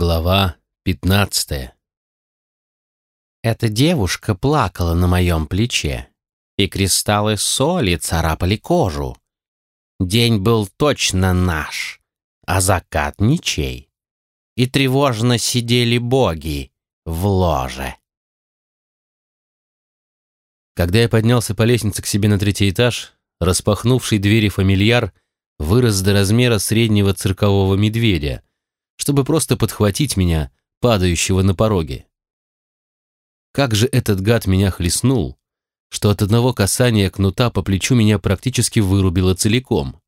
Глава пятнадцатая Эта девушка плакала на моем плече, и кристаллы соли царапали кожу. День был точно наш, а закат ничей. И тревожно сидели боги в ложе. Когда я поднялся по лестнице к себе на третий этаж, распахнувший двери фамильяр вырос до размера среднего циркового медведя — чтобы просто подхватить меня, падающего на пороге. Как же этот гад меня хлестнул, что от одного касания кнута по плечу меня практически вырубило целиком.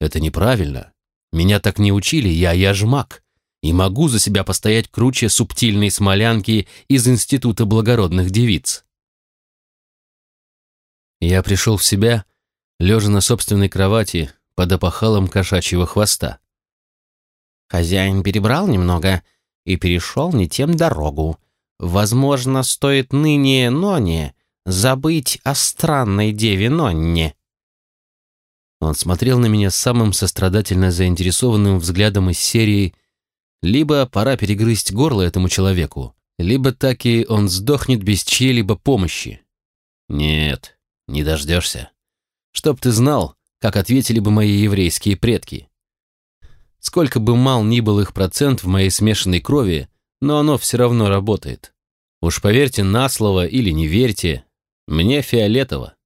Это неправильно. Меня так не учили, я яжмак, и могу за себя постоять круче субтильной смолянки из Института благородных девиц. Я пришел в себя, лежа на собственной кровати под опахалом кошачьего хвоста. Хозяин перебрал немного и перешел не тем дорогу. Возможно, стоит ныне Ноне забыть о странной деве Нонне. Он смотрел на меня самым сострадательно заинтересованным взглядом из серии «Либо пора перегрызть горло этому человеку, либо так и он сдохнет без чьей-либо помощи». Нет, не дождешься. Чтоб ты знал, как ответили бы мои еврейские предки. Сколько бы мал ни был их процент в моей смешанной крови, но оно все равно работает. Уж поверьте на слово или не верьте, мне фиолетово.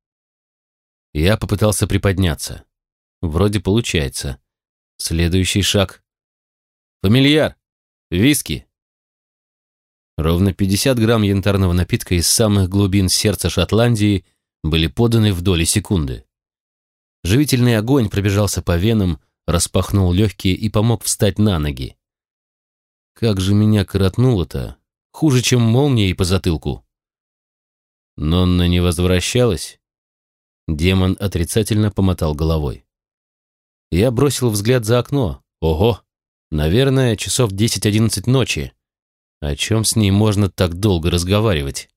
Я попытался приподняться. Вроде получается. Следующий шаг. Фамильяр! Виски! Ровно 50 грамм янтарного напитка из самых глубин сердца Шотландии были поданы в доли секунды. Живительный огонь пробежался по венам, распахнул легкие и помог встать на ноги. Как же меня коротнуло-то, хуже, чем молнией по затылку. Нонна не возвращалась? Демон отрицательно помотал головой. Я бросил взгляд за окно. Ого! Наверное, часов 10-11 ночи. О чем с ней можно так долго разговаривать?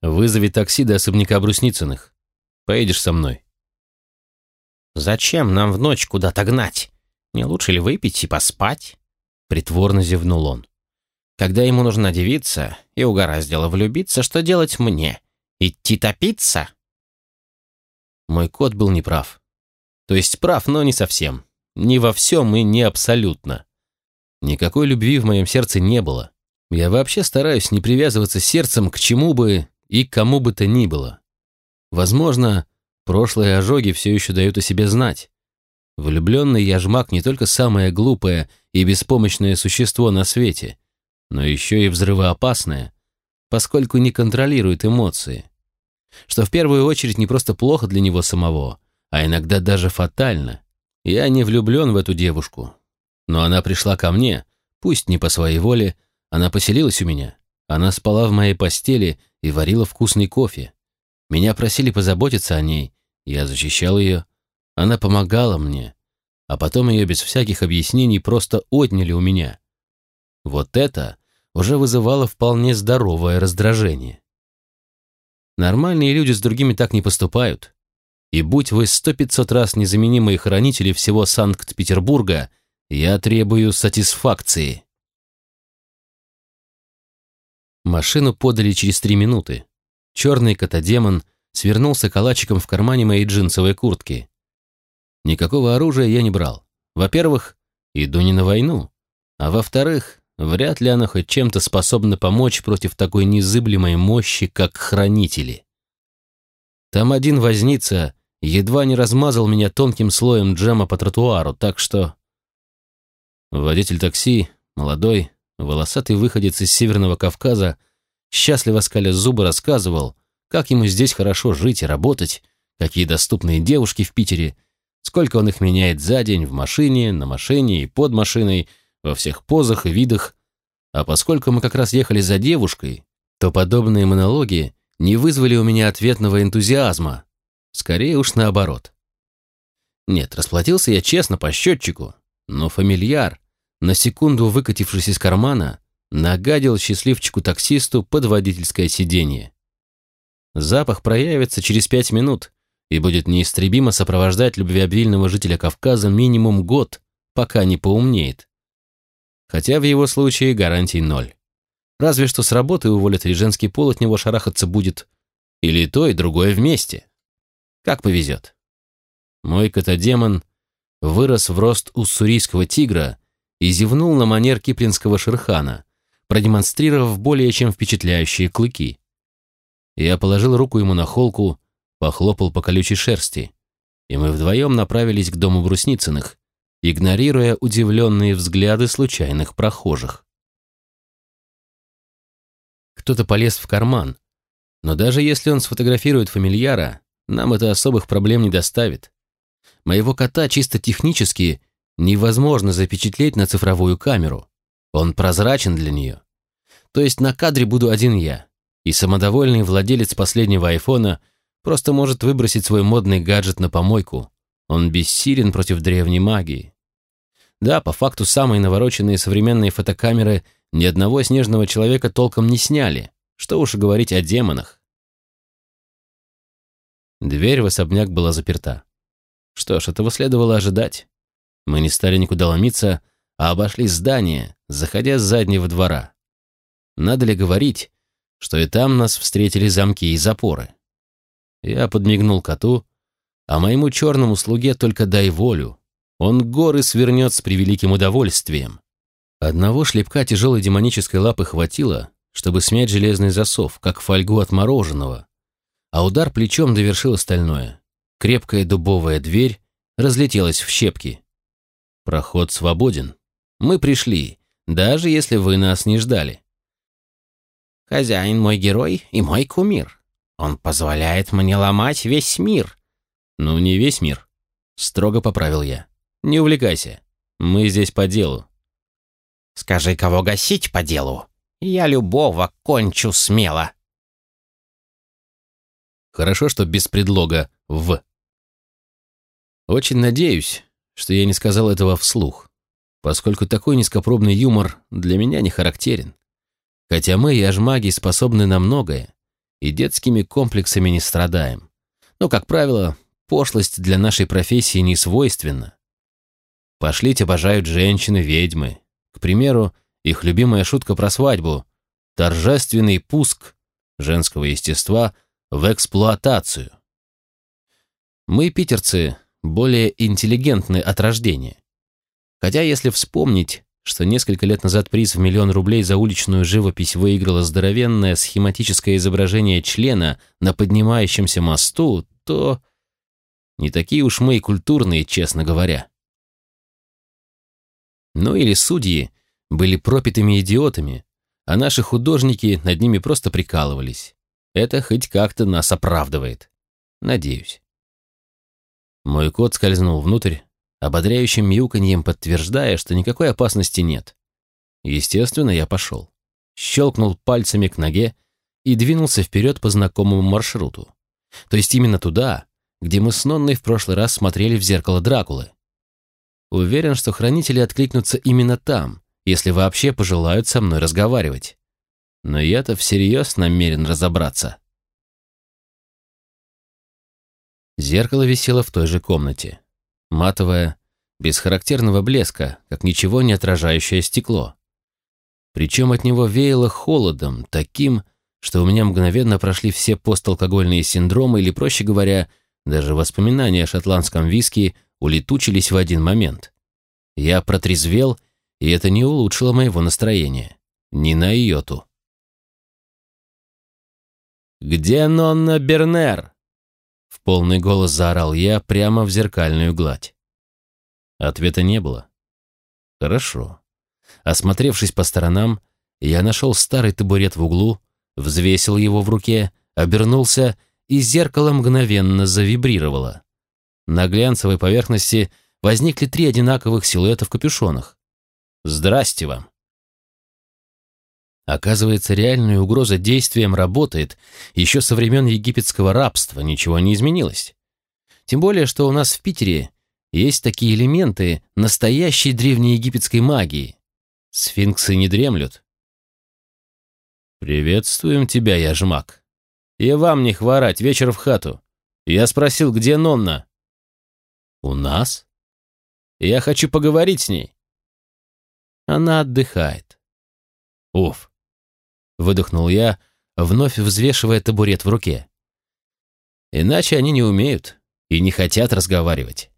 Вызови такси до особняка Брусницыных. Поедешь со мной. «Зачем нам в ночь куда-то гнать? Не лучше ли выпить и поспать?» Притворно зевнул он. «Когда ему нужна девица, и угораздило влюбиться, что делать мне? Идти топиться?» Мой кот был неправ. То есть прав, но не совсем. Не во всем и не абсолютно. Никакой любви в моем сердце не было. Я вообще стараюсь не привязываться сердцем к чему бы и кому бы то ни было. Возможно, Прошлые ожоги все еще дают о себе знать. Влюбленный яжмак не только самое глупое и беспомощное существо на свете, но еще и взрывоопасное, поскольку не контролирует эмоции. Что в первую очередь не просто плохо для него самого, а иногда даже фатально. Я не влюблен в эту девушку, но она пришла ко мне, пусть не по своей воле, она поселилась у меня. Она спала в моей постели и варила вкусный кофе. Меня просили позаботиться о ней, я защищал ее, она помогала мне, а потом ее без всяких объяснений просто отняли у меня. Вот это уже вызывало вполне здоровое раздражение. Нормальные люди с другими так не поступают. И будь вы сто пятьсот раз незаменимые хранители всего Санкт-Петербурга, я требую сатисфакции. Машину подали через три минуты. Черный котодемон свернулся калачиком в кармане моей джинсовой куртки. Никакого оружия я не брал. Во-первых, иду не на войну. А во-вторых, вряд ли она хоть чем-то способна помочь против такой незыблемой мощи, как хранители. Там один возница едва не размазал меня тонким слоем джема по тротуару, так что... Водитель такси, молодой, волосатый выходец из Северного Кавказа, счастливо скаля зубы рассказывал, как ему здесь хорошо жить и работать, какие доступные девушки в Питере, сколько он их меняет за день в машине, на машине и под машиной, во всех позах и видах. А поскольку мы как раз ехали за девушкой, то подобные монологи не вызвали у меня ответного энтузиазма. Скорее уж наоборот. Нет, расплатился я честно по счетчику, но фамильяр, на секунду выкатившись из кармана, нагадил счастливчику-таксисту под водительское сиденье. Запах проявится через пять минут и будет неистребимо сопровождать любвеобильного жителя Кавказа минимум год, пока не поумнеет. Хотя в его случае гарантий ноль. Разве что с работы уволят, и женский пол от него шарахаться будет. Или то, и другое вместе. Как повезет. Мой котодемон вырос в рост уссурийского тигра и зевнул на манер киплинского шерхана, продемонстрировав более чем впечатляющие клыки. Я положил руку ему на холку, похлопал по колючей шерсти, и мы вдвоем направились к дому Брусницыных, игнорируя удивленные взгляды случайных прохожих. Кто-то полез в карман, но даже если он сфотографирует фамильяра, нам это особых проблем не доставит. Моего кота чисто технически невозможно запечатлеть на цифровую камеру. Он прозрачен для нее. То есть на кадре буду один я, и самодовольный владелец последнего айфона просто может выбросить свой модный гаджет на помойку. Он бессилен против древней магии. Да, по факту самые навороченные современные фотокамеры ни одного снежного человека толком не сняли. Что уж говорить о демонах. Дверь в особняк была заперта. Что ж, этого следовало ожидать. Мы не стали никуда ломиться, а обошли здание, заходя с заднего двора. Надо ли говорить, что и там нас встретили замки и запоры? Я подмигнул коту, а моему черному слуге только дай волю. Он горы свернет с превеликим удовольствием. Одного шлепка тяжелой демонической лапы хватило, чтобы смять железный засов, как фольгу от мороженого, а удар плечом довершил остальное. Крепкая дубовая дверь разлетелась в щепки. Проход свободен. Мы пришли, даже если вы нас не ждали. Хозяин мой герой и мой кумир. Он позволяет мне ломать весь мир. Ну, не весь мир. Строго поправил я. Не увлекайся. Мы здесь по делу. Скажи, кого гасить по делу. Я любого кончу смело. Хорошо, что без предлога «в». Очень надеюсь, что я не сказал этого вслух, поскольку такой низкопробный юмор для меня не характерен. Хотя мы, яжмаги, способны на многое, и детскими комплексами не страдаем. Но, как правило, пошлость для нашей профессии не свойственна. Пошлить обожают женщины-ведьмы. К примеру, их любимая шутка про свадьбу – торжественный пуск женского естества в эксплуатацию. Мы, питерцы, более интеллигентны от рождения. Хотя, если вспомнить, что несколько лет назад приз в миллион рублей за уличную живопись выиграло здоровенное схематическое изображение члена на поднимающемся мосту, то не такие уж мы и культурные, честно говоря. Ну или судьи были пропитыми идиотами, а наши художники над ними просто прикалывались. Это хоть как-то нас оправдывает. Надеюсь. Мой кот скользнул внутрь, ободряющим мяуканьем подтверждая, что никакой опасности нет. Естественно, я пошел. Щелкнул пальцами к ноге и двинулся вперед по знакомому маршруту. То есть именно туда, где мы с Нонной в прошлый раз смотрели в зеркало Дракулы. Уверен, что хранители откликнутся именно там, если вообще пожелают со мной разговаривать. Но я-то всерьез намерен разобраться. Зеркало висело в той же комнате. Матовое, без характерного блеска, как ничего не отражающее стекло. Причем от него веяло холодом, таким, что у меня мгновенно прошли все посталкогольные синдромы или, проще говоря, даже воспоминания о шотландском виске улетучились в один момент. Я протрезвел, и это не улучшило моего настроения. Ни на йоту. «Где Нонна Бернер?» В полный голос заорал я прямо в зеркальную гладь. Ответа не было. Хорошо. Осмотревшись по сторонам, я нашел старый табурет в углу, взвесил его в руке, обернулся, и зеркало мгновенно завибрировало. На глянцевой поверхности возникли три одинаковых силуэта в капюшонах. «Здрасте вам!» Оказывается, реальная угроза действием работает. Еще со времен египетского рабства ничего не изменилось. Тем более, что у нас в Питере есть такие элементы настоящей древнеегипетской магии. Сфинксы не дремлют. «Приветствуем тебя, яжмак. И вам не хворать, вечер в хату. Я спросил, где Нонна?» «У нас?» Я хочу поговорить с ней». Она отдыхает. Уф. Выдохнул я, вновь взвешивая табурет в руке. Иначе они не умеют и не хотят разговаривать.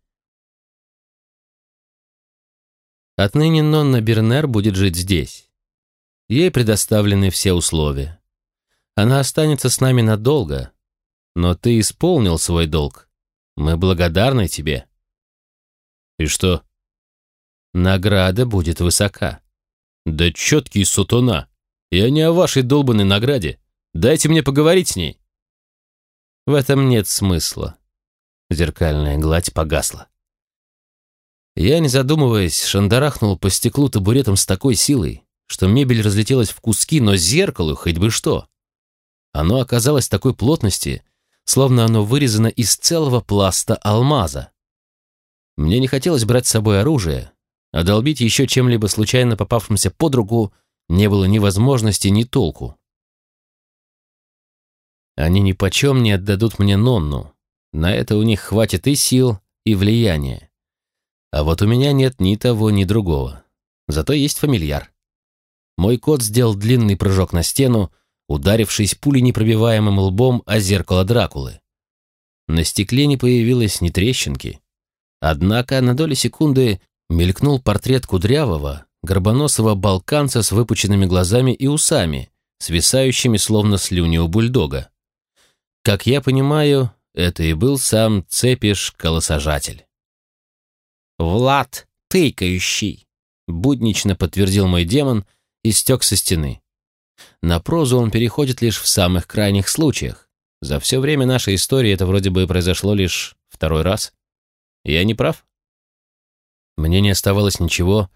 Отныне Нонна Бернер будет жить здесь. Ей предоставлены все условия. Она останется с нами надолго, но ты исполнил свой долг. Мы благодарны тебе. И что? Награда будет высока. Да четкий сутуна. Я не о вашей долбанной награде. Дайте мне поговорить с ней. В этом нет смысла. Зеркальная гладь погасла. Я, не задумываясь, шандарахнул по стеклу табуретом с такой силой, что мебель разлетелась в куски, но зеркалу хоть бы что. Оно оказалось такой плотности, словно оно вырезано из целого пласта алмаза. Мне не хотелось брать с собой оружие, а долбить еще чем-либо случайно попавшимся под руку не было ни возможности, ни толку. Они ни почем не отдадут мне Нонну. На это у них хватит и сил, и влияния. А вот у меня нет ни того, ни другого. Зато есть фамильяр. Мой кот сделал длинный прыжок на стену, ударившись пуленепробиваемым лбом о зеркало Дракулы. На стекле не появилось ни трещинки. Однако на доли секунды мелькнул портрет кудрявого, горбоносого балканца с выпученными глазами и усами, свисающими словно слюни у бульдога. Как я понимаю, это и был сам Цепиш-колосажатель. «Влад, тыкающий!» — буднично подтвердил мой демон и стек со стены. На прозу он переходит лишь в самых крайних случаях. За все время нашей истории это вроде бы произошло лишь второй раз. Я не прав? Мне не оставалось ничего,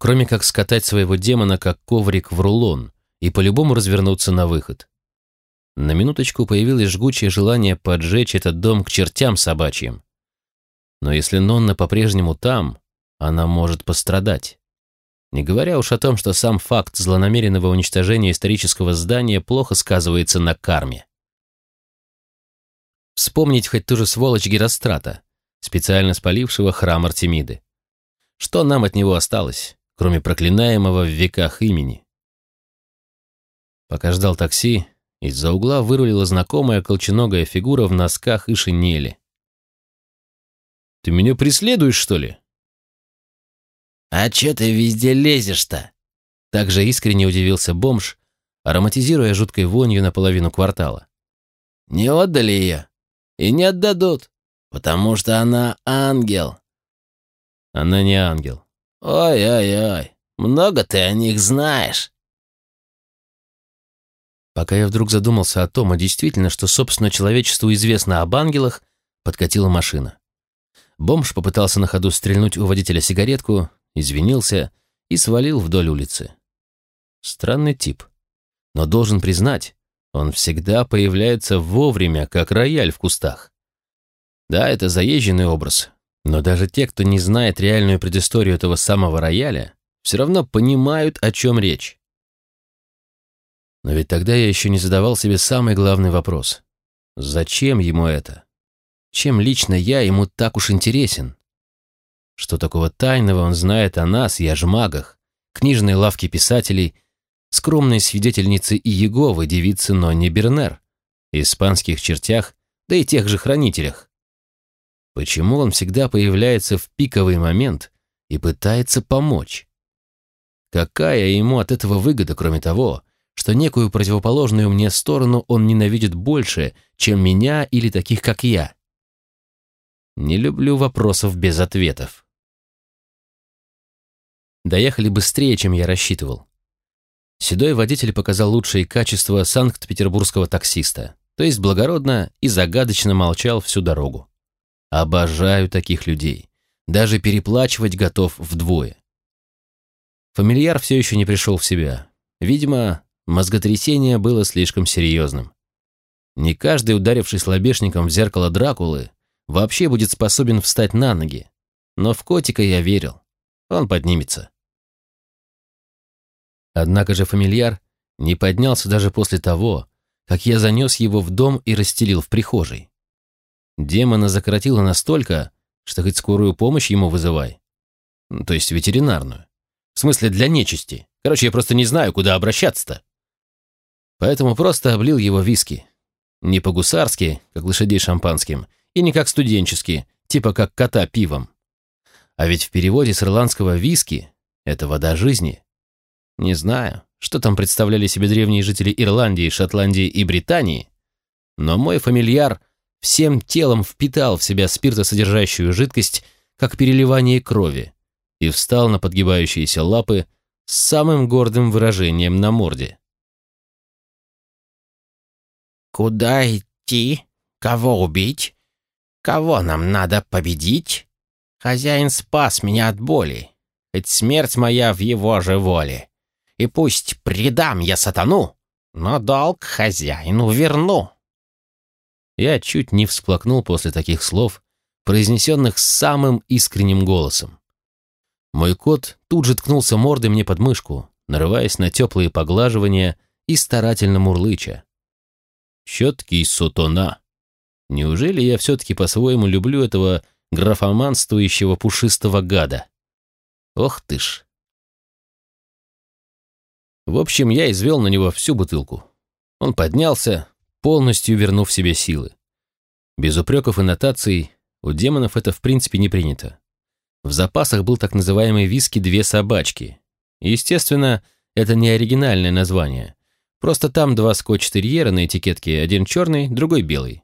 кроме как скатать своего демона как коврик в рулон и по-любому развернуться на выход. На минуточку появилось жгучее желание поджечь этот дом к чертям собачьим. Но если Нонна по-прежнему там, она может пострадать. Не говоря уж о том, что сам факт злонамеренного уничтожения исторического здания плохо сказывается на карме. Вспомнить хоть ту же сволочь Герострата, специально спалившего храм Артемиды. Что нам от него осталось, кроме проклинаемого в веках имени? Пока ждал такси, из-за угла вырулила знакомая колченогая фигура в носках и шинели. «Ты меня преследуешь, что ли?» «А чё ты везде лезешь-то?» Также искренне удивился бомж, ароматизируя жуткой вонью наполовину квартала. «Не отдали её и не отдадут, потому что она ангел». «Она не ангел». «Ой-ой-ой, много ты о них знаешь». Пока я вдруг задумался о том, а действительно, что, собственно, человечеству известно об ангелах, подкатила машина. Бомж попытался на ходу стрельнуть у водителя сигаретку, извинился и свалил вдоль улицы. Странный тип. Но должен признать, он всегда появляется вовремя, как рояль в кустах. Да, это заезженный образ, но даже те, кто не знает реальную предысторию этого самого рояля, все равно понимают, о чем речь. Но ведь тогда я еще не задавал себе самый главный вопрос. Зачем ему это? Чем лично я ему так уж интересен? Что такого тайного он знает о нас и о жмагах, книжной лавке писателей, скромной свидетельнице Иеговы девицы Нонни Бернер, испанских чертях, да и тех же хранителях? Почему он всегда появляется в пиковый момент и пытается помочь? Какая ему от этого выгода, кроме того, что некую противоположную мне сторону он ненавидит больше, чем меня или таких, как я? Не люблю вопросов без ответов. Доехали быстрее, чем я рассчитывал. Седой водитель показал лучшие качества санкт-петербургского таксиста, то есть благородно и загадочно молчал всю дорогу. Обожаю таких людей. Даже переплачивать готов вдвое. Фамильяр все еще не пришел в себя. Видимо, мозготрясение было слишком серьезным. Не каждый, ударившись лобешником в зеркало Дракулы, вообще будет способен встать на ноги. Но в котика я верил. Он поднимется. Однако же фамильяр не поднялся даже после того, как я занес его в дом и расстелил в прихожей. Демона закоротило настолько, что хоть скорую помощь ему вызывай. то есть ветеринарную. В смысле, для нечисти. Короче, я просто не знаю, куда обращаться-то. Поэтому просто облил его виски. Не по-гусарски, как лошадей шампанским, и не как студенчески, типа как кота пивом. А ведь в переводе с ирландского «виски» — это вода жизни. Не знаю, что там представляли себе древние жители Ирландии, Шотландии и Британии, но мой фамильяр всем телом впитал в себя спиртосодержащую жидкость, как переливание крови, и встал на подгибающиеся лапы с самым гордым выражением на морде. «Куда идти? Кого убить? Кого нам надо победить? Хозяин спас меня от боли, ведь смерть моя в его же воле. И пусть предам я сатану, но долг хозяину верну». Я чуть не всплакнул после таких слов, произнесенных самым искренним голосом. Мой кот тут же ткнулся мордой мне под мышку, нарываясь на теплые поглаживания и старательно мурлыча. Четкий сутона. Неужели я все-таки по-своему люблю этого графоманствующего пушистого гада? Ох ты ж. В общем, я извел на него всю бутылку. Он поднялся, полностью вернув себе силы. Без упреков и нотаций, у демонов это в принципе не принято. В запасах был так называемый виски «Две собачки». Естественно, это не оригинальное название. Просто там два скотч-терьера на этикетке, один черный, другой белый.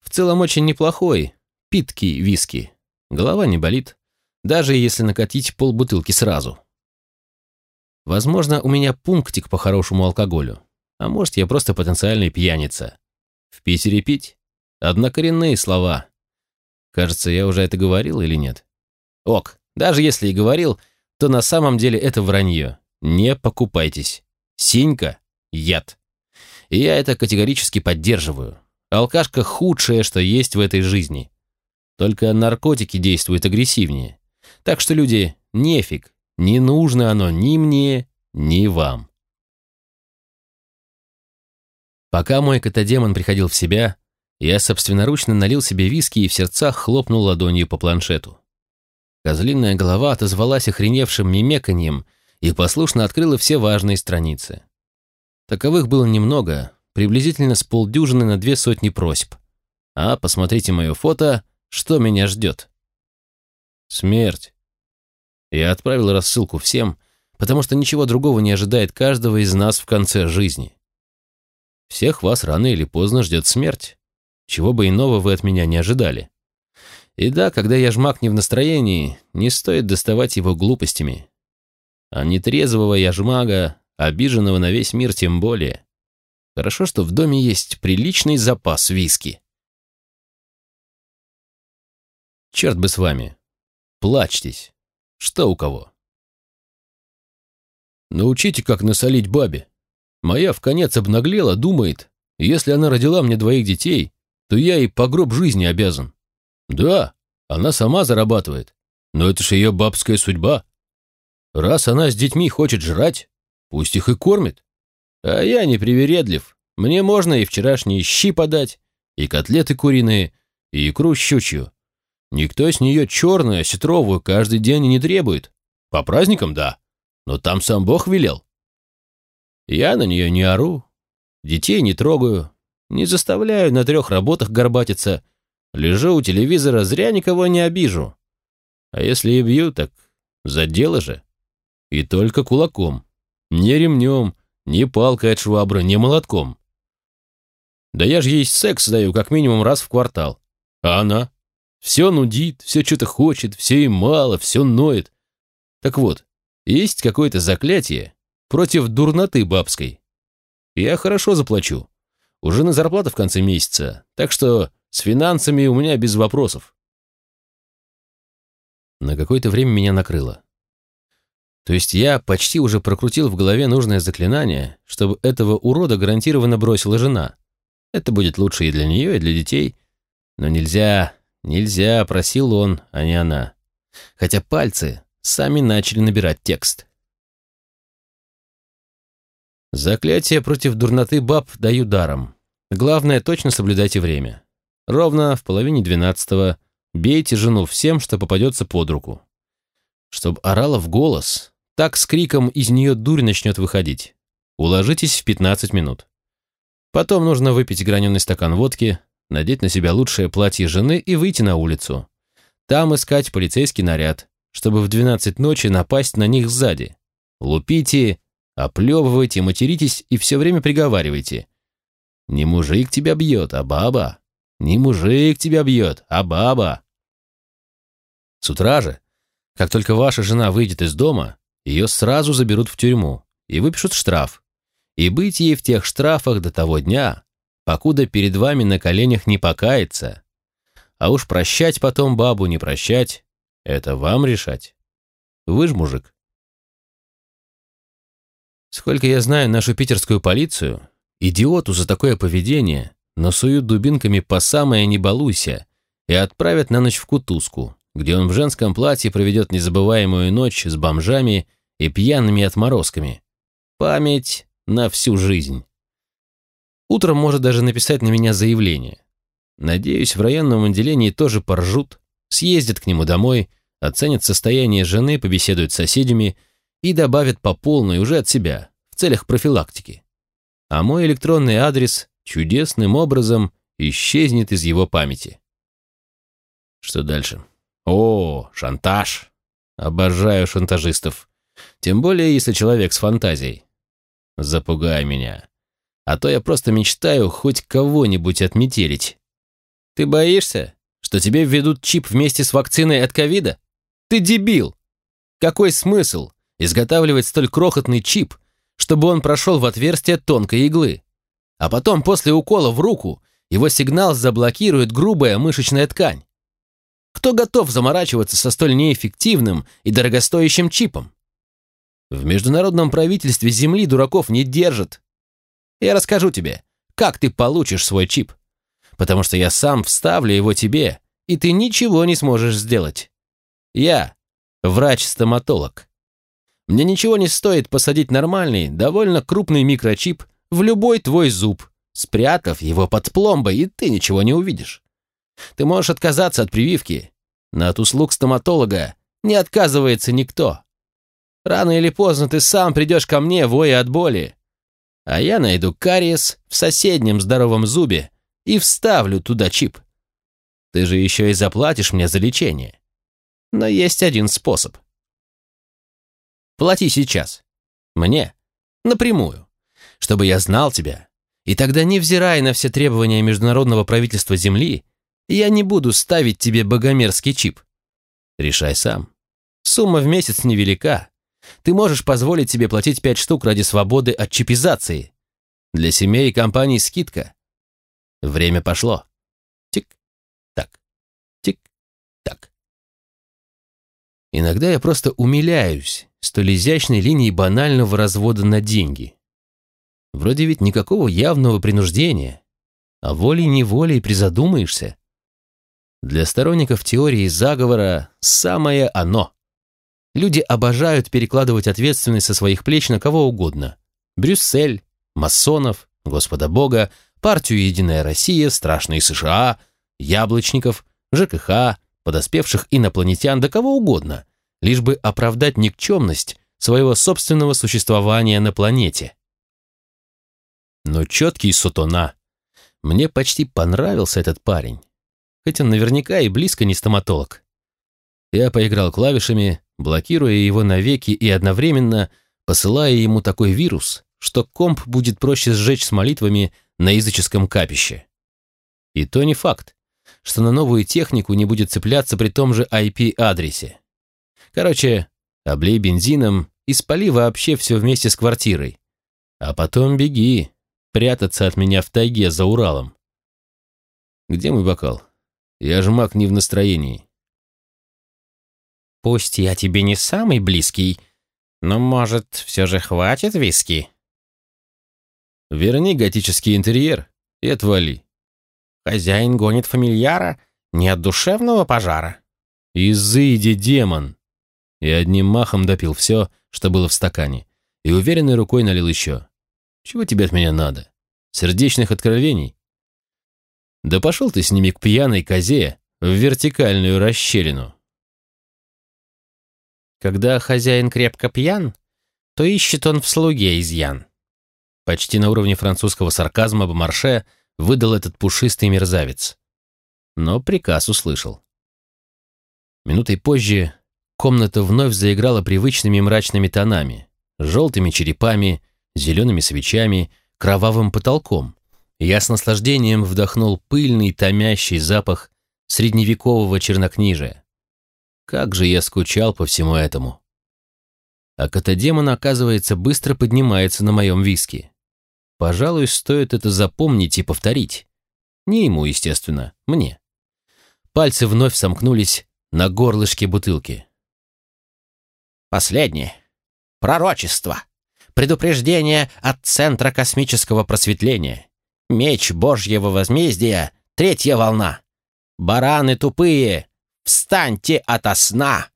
В целом очень неплохой, питкий виски. Голова не болит, даже если накатить полбутылки сразу. Возможно, у меня пунктик по хорошему алкоголю. А может, я просто потенциальный пьяница. В Питере пить? Однокоренные слова. Кажется, я уже это говорил или нет? Ок, даже если и говорил, то на самом деле это вранье. Не покупайтесь. Синька – яд. И я это категорически поддерживаю. Алкашка – худшее, что есть в этой жизни. Только наркотики действуют агрессивнее. Так что, люди, нефиг, не нужно оно ни мне, ни вам. Пока мой котодемон приходил в себя, я собственноручно налил себе виски и в сердцах хлопнул ладонью по планшету. Козлиная голова отозвалась охреневшим мимеканьем и послушно открыла все важные страницы. Таковых было немного, приблизительно с полдюжины на две сотни просьб. А посмотрите мое фото, что меня ждет. Смерть. Я отправил рассылку всем, потому что ничего другого не ожидает каждого из нас в конце жизни. Всех вас рано или поздно ждет смерть. Чего бы иного вы от меня не ожидали. И да, когда я жмак не в настроении, не стоит доставать его глупостями. А нетрезвого я жмага, обиженного на весь мир тем более. Хорошо, что в доме есть приличный запас виски. Черт бы с вами. Плачьтесь. Что у кого? Научите, как насолить бабе. Моя в конец обнаглела, думает, если она родила мне двоих детей, то я ей по гроб жизни обязан. Да, она сама зарабатывает, но это ж ее бабская судьба. Раз она с детьми хочет жрать, пусть их и кормит. А я не привередлив, мне можно и вчерашние щи подать, и котлеты куриные, и икру щучью. Никто с нее черную, осетровую каждый день не требует. По праздникам, да, но там сам Бог велел. Я на нее не ору, детей не трогаю, не заставляю на трех работах горбатиться. Лежу у телевизора, зря никого не обижу. А если и бью, так за дело же. И только кулаком. Не ремнем, не палкой от швабры, не молотком. Да я же ей секс даю как минимум раз в квартал. А она? Все нудит, все что-то хочет, все и мало, все ноет. Так вот, есть какое-то заклятие, против дурноты бабской. Я хорошо заплачу. Уже на зарплату в конце месяца, так что с финансами у меня без вопросов. На какое-то время меня накрыло. То есть я почти уже прокрутил в голове нужное заклинание, чтобы этого урода гарантированно бросила жена. Это будет лучше и для нее, и для детей. Но нельзя, нельзя, просил он, а не она. Хотя пальцы сами начали набирать текст. Заклятие против дурноты баб даю даром. Главное, точно соблюдайте время. Ровно в половине двенадцатого бейте жену всем, что попадется под руку. Чтоб орала в голос, так с криком из нее дурь начнет выходить. Уложитесь в 15 минут. Потом нужно выпить граненый стакан водки, надеть на себя лучшее платье жены и выйти на улицу. Там искать полицейский наряд, чтобы в 12 ночи напасть на них сзади. Лупите, оплевывайте, материтесь и все время приговаривайте. Не мужик тебя бьет, а баба. Не мужик тебя бьет, а баба. С утра же, как только ваша жена выйдет из дома, ее сразу заберут в тюрьму и выпишут штраф. И быть ей в тех штрафах до того дня, покуда перед вами на коленях не покается. А уж прощать потом бабу не прощать, это вам решать. Вы ж мужик. Сколько я знаю нашу питерскую полицию, идиоту за такое поведение насуют дубинками по самое не балуйся и отправят на ночь в кутузку, где он в женском платье проведет незабываемую ночь с бомжами и пьяными отморозками. Память на всю жизнь. Утром может даже написать на меня заявление. Надеюсь, в районном отделении тоже поржут, съездят к нему домой, оценят состояние жены, побеседуют с соседями и добавят по полной уже от себя, в целях профилактики. А мой электронный адрес чудесным образом исчезнет из его памяти. Что дальше? О, шантаж. Обожаю шантажистов. Тем более, если человек с фантазией. Запугай меня. А то я просто мечтаю хоть кого-нибудь отметелить. Ты боишься, что тебе введут чип вместе с вакциной от ковида? Ты дебил! Какой смысл изготавливать столь крохотный чип, чтобы он прошел в отверстие тонкой иглы? А потом после укола в руку его сигнал заблокирует грубая мышечная ткань. Кто готов заморачиваться со столь неэффективным и дорогостоящим чипом? В международном правительстве Земли дураков не держат. Я расскажу тебе, как ты получишь свой чип. Потому что я сам вставлю его тебе, и ты ничего не сможешь сделать. Я врач-стоматолог. Мне ничего не стоит посадить нормальный, довольно крупный микрочип в любой твой зуб, спрятав его под пломбой, и ты ничего не увидишь. Ты можешь отказаться от прививки, но от услуг стоматолога не отказывается никто. Рано или поздно ты сам придешь ко мне, воя от боли. А я найду кариес в соседнем здоровом зубе и вставлю туда чип. Ты же еще и заплатишь мне за лечение. Но есть один способ. Плати сейчас. Мне. Напрямую. Чтобы я знал тебя. И тогда, невзирая на все требования международного правительства Земли, я не буду ставить тебе богомерзкий чип. Решай сам. Сумма в месяц невелика, ты можешь позволить себе платить 5 штук ради свободы от чипизации. Для семей и компаний скидка. Время пошло. Иногда я просто умиляюсь столь изящной линии банального развода на деньги. Вроде ведь никакого явного принуждения, а волей-неволей призадумаешься. Для сторонников теории заговора самое оно. Люди обожают перекладывать ответственность со своих плеч на кого угодно. Брюссель, масонов, Господа Бога, партию «Единая Россия», страшные США, яблочников, ЖКХ, подоспевших инопланетян, да кого угодно, лишь бы оправдать никчемность своего собственного существования на планете. Но четкий сутона. Мне почти понравился этот парень. Хоть он наверняка и близко не стоматолог. Я поиграл клавишами, блокируя его навеки и одновременно посылая ему такой вирус, что комп будет проще сжечь с молитвами на языческом капище. И то не факт, что на новую технику не будет цепляться при том же IP-адресе. Короче, облей бензином и спали вообще все вместе с квартирой. А потом беги, прятаться от меня в тайге за Уралом. Где мой бокал? Я же маг не в настроении. Пусть я тебе не самый близкий, но, может, все же хватит виски?» «Верни готический интерьер и отвали». «Хозяин гонит фамильяра не от душевного пожара». «Изыди, демон!» И одним махом допил все, что было в стакане, и уверенной рукой налил еще. «Чего тебе от меня надо? Сердечных откровений?» «Да пошел ты с ними к пьяной козе в вертикальную расщелину». Когда хозяин крепко пьян, то ищет он в слуге изъян. Почти на уровне французского сарказма Бомарше выдал этот пушистый мерзавец. Но приказ услышал. Минутой позже комната вновь заиграла привычными мрачными тонами, желтыми черепами, зелеными свечами, кровавым потолком. Я с наслаждением вдохнул пыльный, томящий запах средневекового чернокнижия. Как же я скучал по всему этому. А кота-демон, оказывается, быстро поднимается на моем виске. Пожалуй, стоит это запомнить и повторить. Не ему, естественно, мне. Пальцы вновь сомкнулись на горлышке бутылки. Последнее. Пророчество. Предупреждение от Центра космического просветления. Меч Божьего возмездия. Третья волна. Бараны тупые. Встаньте ото сна.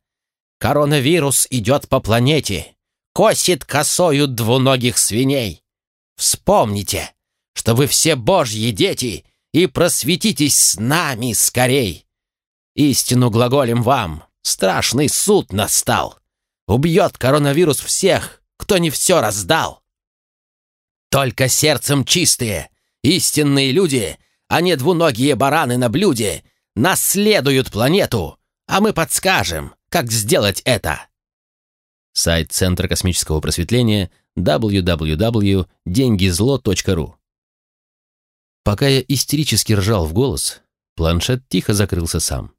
Коронавирус идет по планете. Косит косою двуногих свиней. Вспомните, что вы все Божьи дети, и просветитесь с нами скорей. Истину глаголем вам, страшный суд настал. Убьет коронавирус всех, кто не все раздал. Только сердцем чистые, истинные люди, а не двуногие бараны на блюде, наследуют планету, а мы подскажем, как сделать это. Сайт Центра космического просветления – www.деньгизло.ру. Пока я истерически ржал в голос, планшет тихо закрылся сам,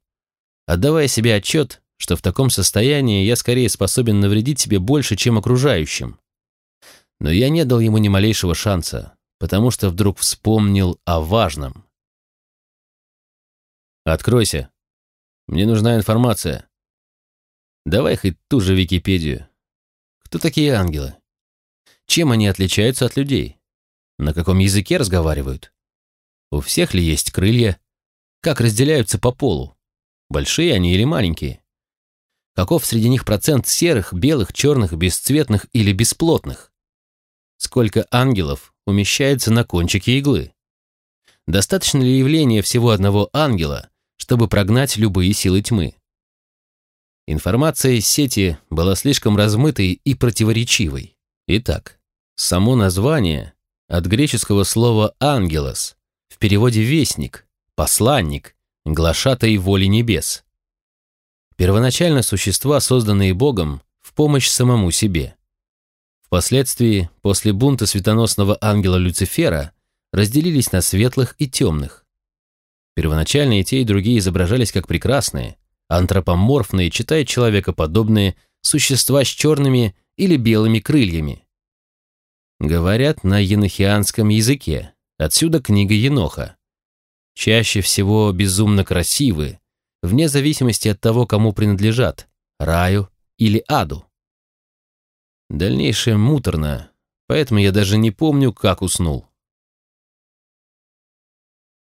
отдавая себе отчет, что в таком состоянии я скорее способен навредить себе больше, чем окружающим. Но я не дал ему ни малейшего шанса, потому что вдруг вспомнил о важном. «Откройся. Мне нужна информация. Давай хоть ту же Википедию. Кто такие ангелы? Чем они отличаются от людей? На каком языке разговаривают? У всех ли есть крылья? Как разделяются по полу? Большие они или маленькие? Каков среди них процент серых, белых, черных, бесцветных или бесплотных? Сколько ангелов умещается на кончике иглы? Достаточно ли явления всего одного ангела, чтобы прогнать любые силы тьмы? Информация из сети была слишком размытой и противоречивой. Итак, само название от греческого слова «ангелос», в переводе «вестник», «посланник», «глашатай воли небес». Первоначально существа, созданные Богом в помощь самому себе. Впоследствии, после бунта светоносного ангела Люцифера, разделились на светлых и темных. Первоначально и те, и другие изображались как прекрасные, антропоморфные, читая человекоподобные, существа с черными или белыми крыльями. Говорят на енохианском языке, отсюда книга Еноха. Чаще всего безумно красивы, вне зависимости от того, кому принадлежат, раю или аду. Дальнейшее муторно, поэтому я даже не помню, как уснул.